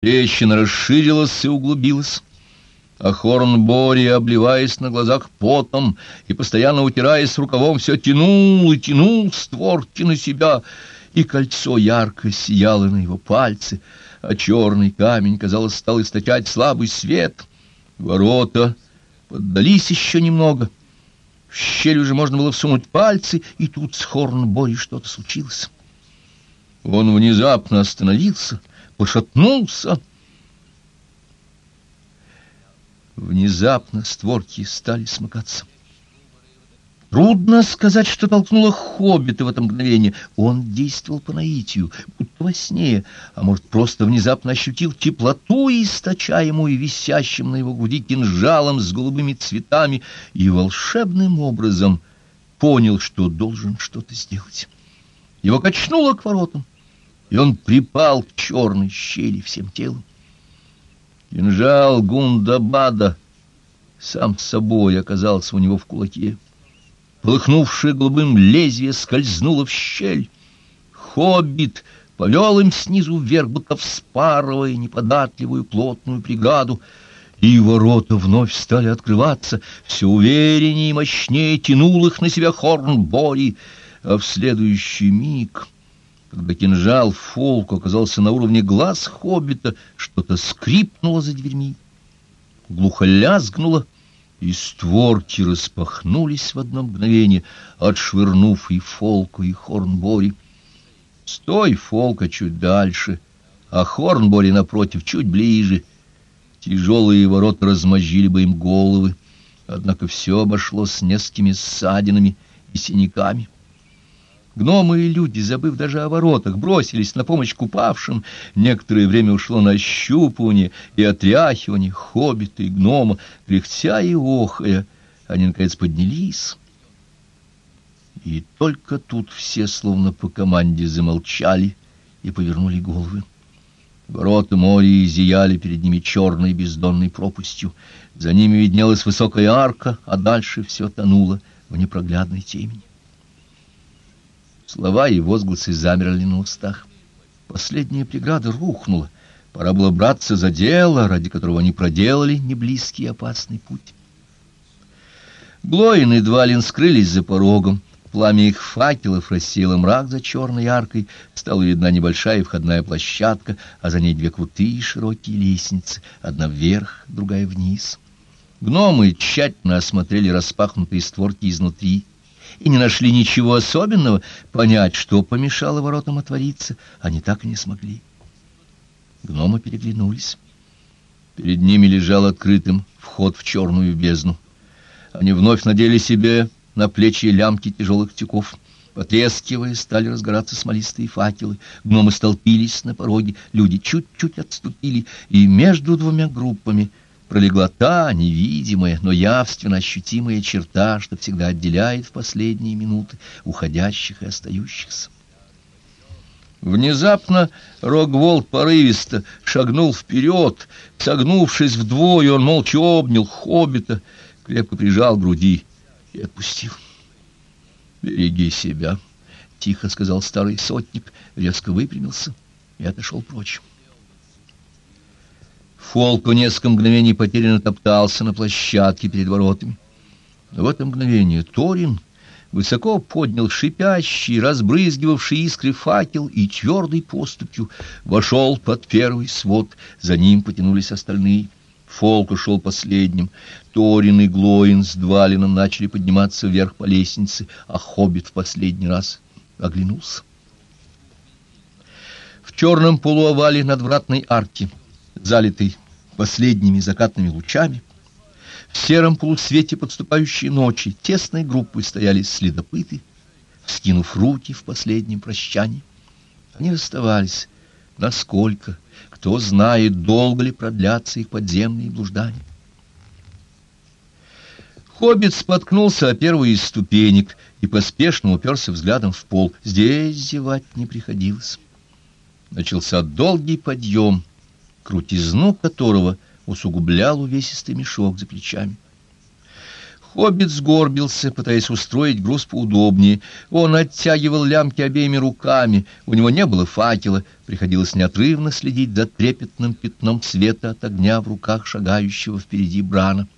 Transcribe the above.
Трещина расширилась и углубилась. А Хорнбори, обливаясь на глазах потом и постоянно утираясь рукавом, все тянул и тянул створки на себя, и кольцо ярко сияло на его пальце, а черный камень, казалось, стал источать слабый свет. Ворота поддались еще немного. В щель уже можно было всунуть пальцы, и тут с Хорнбори что-то случилось. Он внезапно остановился, пошатнулся, Внезапно створки стали смыкаться. Трудно сказать, что толкнуло хоббита в это мгновение. Он действовал по наитию, будто во сне, а может, просто внезапно ощутил теплоту, источаемую висящим на его груди кинжалом с голубыми цветами, и волшебным образом понял, что должен что-то сделать. Его качнуло к воротам, и он припал к черной щели всем телом. Кинжал Гундабада сам собой оказался у него в кулаке. Полыхнувшее голубым лезвие скользнуло в щель. Хоббит повел им снизу вверх, будто вспарывая неподатливую плотную преграду, и ворота вновь стали открываться, все увереннее и мощнее тянул их на себя хорн Бори, а в следующий миг... Когда кинжал Фолку оказался на уровне глаз хоббита, что-то скрипнуло за дверьми, глухо лязгнуло, и створки распахнулись в одно мгновение, отшвырнув и Фолку, и Хорнбори. Стой, Фолка, чуть дальше, а Хорнбори, напротив, чуть ближе. Тяжелые ворота размозжили бы им головы, однако все обошлось с несколькими ссадинами и синяками. Гномы и люди, забыв даже о воротах, бросились на помощь купавшим. Некоторое время ушло на щупывание и отряхивание хоббита и гнома, кряхтя и охая. Они, наконец, поднялись. И только тут все, словно по команде, замолчали и повернули головы. Ворота моря зияли перед ними черной бездонной пропастью. За ними виднелась высокая арка, а дальше все тонуло в непроглядной темени. Слова и возгласы замерли на устах. Последняя преграда рухнула. Пора было браться за дело, ради которого они проделали неблизкий опасный путь. Глоин и Двалин скрылись за порогом. Пламя их факелов рассеяло мрак за черной аркой, стала видна небольшая входная площадка, а за ней две крутые широкие лестницы, одна вверх, другая вниз. Гномы тщательно осмотрели распахнутые створки изнутри, и не нашли ничего особенного, понять, что помешало воротам отвориться, они так и не смогли. Гномы переглянулись. Перед ними лежал открытым вход в черную бездну. Они вновь надели себе на плечи лямки тяжелых тюков. Потрескивая, стали разгораться смолистые факелы. Гномы столпились на пороге, люди чуть-чуть отступили, и между двумя группами — пролегла та невидимая, но явственно ощутимая черта, что всегда отделяет в последние минуты уходящих и остающихся. Внезапно Рогвол порывисто шагнул вперед, согнувшись вдвое, он молча обнял хоббита, крепко прижал груди и отпустил. «Береги себя», — тихо сказал старый сотник, резко выпрямился и отошел прочь. Фолку несколько мгновений потерянно топтался на площадке перед воротами. Но в это мгновение Торин высоко поднял шипящий, разбрызгивавший искры факел и твердой поступью вошел под первый свод. За ним потянулись остальные. Фолк ушел последним. Торин и Глоин с Двалином начали подниматься вверх по лестнице, а Хоббит в последний раз оглянулся. В черном полуовале надвратной арки — залитый последними закатными лучами. В сером полусвете подступающей ночи тесной группой стояли следопыты, скинув руки в последнем прощании. Они расставались. Насколько? Кто знает, долго ли продлятся их подземные блуждания. Хоббит споткнулся о первой из ступенек и поспешно уперся взглядом в пол. Здесь зевать не приходилось. Начался долгий подъем — крутизну которого усугублял увесистый мешок за плечами. Хоббит сгорбился, пытаясь устроить груз поудобнее. Он оттягивал лямки обеими руками, у него не было факела, приходилось неотрывно следить за трепетным пятном света от огня в руках шагающего впереди Брана.